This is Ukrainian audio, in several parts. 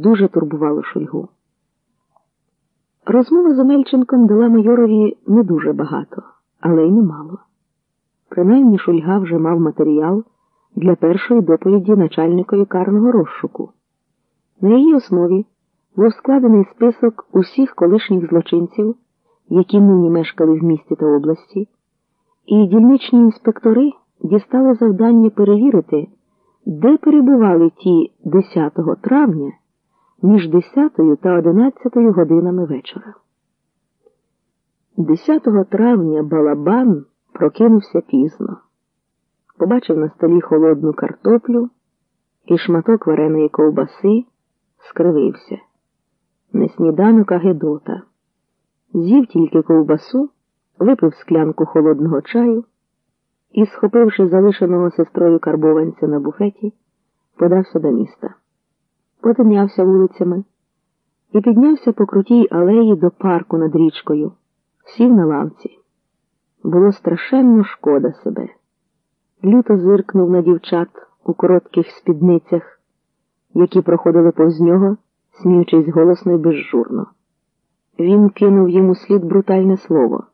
дуже турбувало Шульгу. Розмова з Омельченком дала майорові не дуже багато, але й немало. Принаймні Шульга вже мав матеріал для першої доповіді начальникові карного розшуку. На її основі був складений список усіх колишніх злочинців, які нині мешкали в місті та області, і дільничні інспектори дістали завдання перевірити, де перебували ті 10 травня між 10 та 11 годинами вечора. 10 травня Балабан прокинувся пізно, побачив на столі холодну картоплю і шматок вареної ковбаси, скривився. Не сніданок, а Гедота. З'їв тільки ковбасу, випив склянку холодного чаю і, схопивши залишеного сестрою карбованця на буфеті, подався до міста. Потинявся вулицями і піднявся по крутій алеї до парку над річкою, сів на лавці. Було страшенно шкода себе. Люто зиркнув на дівчат у коротких спідницях, які проходили повз нього, сміючись голосно і безжурно. Він кинув йому слід брутальне слово.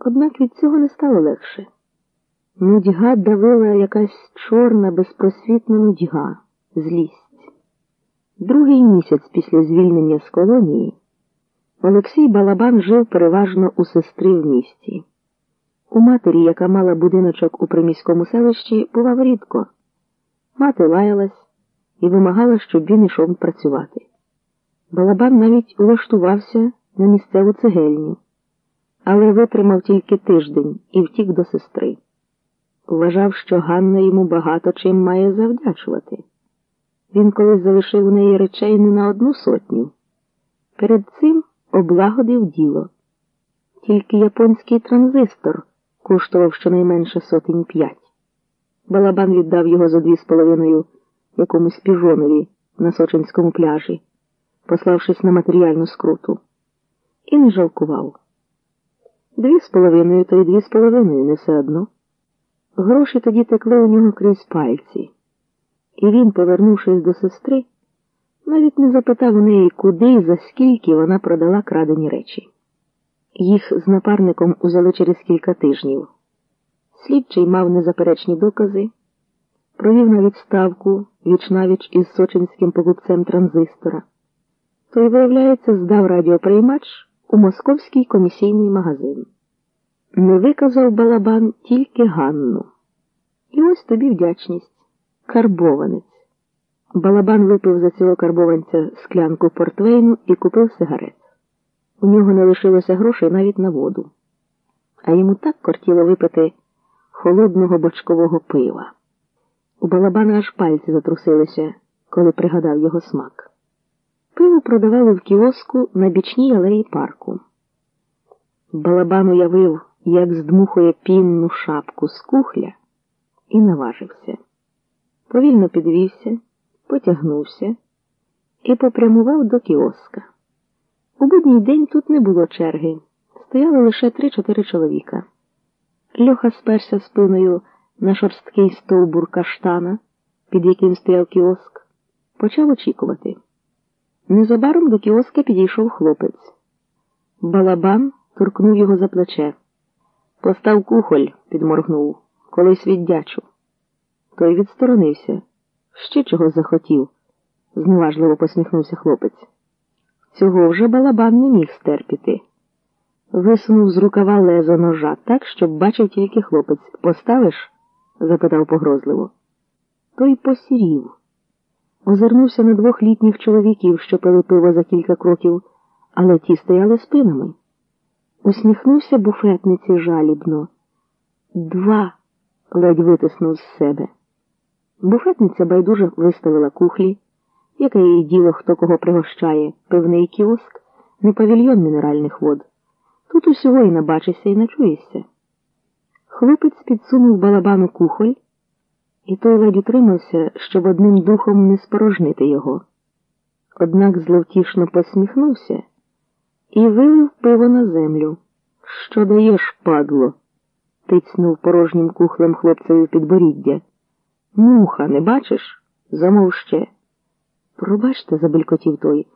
Однак від цього не стало легше. Нудьга давила якась чорна, безпросвітна нудьга, злість. Другий місяць після звільнення з колонії Олексій Балабан жив переважно у сестри в місті. У матері, яка мала будиночок у приміському селищі, бував рідко. Мати лаялась і вимагала, щоб він ішов працювати. Балабан навіть улаштувався на місцеву цегельню, але витримав тільки тиждень і втік до сестри. Вважав, що Ганна йому багато чим має завдячувати. Він колись залишив у неї речей не на одну сотню. Перед цим облагодив діло. Тільки японський транзистор коштував щонайменше сотень п'ять. Балабан віддав його за дві з половиною якомусь піжонові на Сочинському пляжі, пославшись на матеріальну скруту, і не жалкував. Дві з половиною, то й дві з половиною не все одно. Гроші тоді текли у нього крізь пальці, і він, повернувшись до сестри, навіть не запитав у неї, куди і за скільки вона продала крадені речі. Їх з напарником узяли через кілька тижнів. Слідчий мав незаперечні докази, провів на відставку вічнавіч із сочинським покупцем транзистора. Той, виявляється, здав радіоприймач у московський комісійний магазин. Не виказав балабан тільки Ганну. І ось тобі вдячність. Карбованець. Балабан випив за цього карбованця склянку портвейну і купив сигарет. У нього не лишилося грошей навіть на воду, а йому так кортіло випити холодного бочкового пива. У балабана аж пальці затрусилися, коли пригадав його смак. Пиво продавали в кіоску на бічній алеї парку. Балабан уявив, як здмухує пінну шапку з кухля, і наважився. Повільно підвівся, потягнувся і попрямував до кіоска. У будній день тут не було черги, стояли лише три-чотири чоловіка. Льоха сперся спиною на шорсткий стовбур каштана, під яким стояв кіоск, почав очікувати. Незабаром до кіоска підійшов хлопець. Балабан торкнув його за плече. Постав кухоль, підморгнув, колись віддячу. Той відсторонився. Ще чого захотів, зневажливо посміхнувся хлопець. Цього вже балабан не міг стерпіти. Висунув з рукава лезо ножа так, щоб бачив тільки хлопець. Поставиш? запитав погрозливо. Той посірів. Озирнувся на двох літніх чоловіків, що пили пиво за кілька кроків, але ті стояли спинами. Усміхнувся буфетниці жалібно. Два ледь витиснув з себе. Буфетниця байдуже виставила кухлі, яке їй діло, хто кого пригощає, пивний кіоск, не павільйон мінеральних вод. Тут усього і набачишся, і начуєшся. Хлопець підсунув балабану кухоль, і той ледь утримався, щоб одним духом не спорожнити його. Однак зловтішно посміхнувся і вилив пиво на землю. Що даєш, падло? тицнув порожнім кухлем хлопцеві підборіддя. Муха, не бачиш? Замов ще. Пробачте, забелькотів той.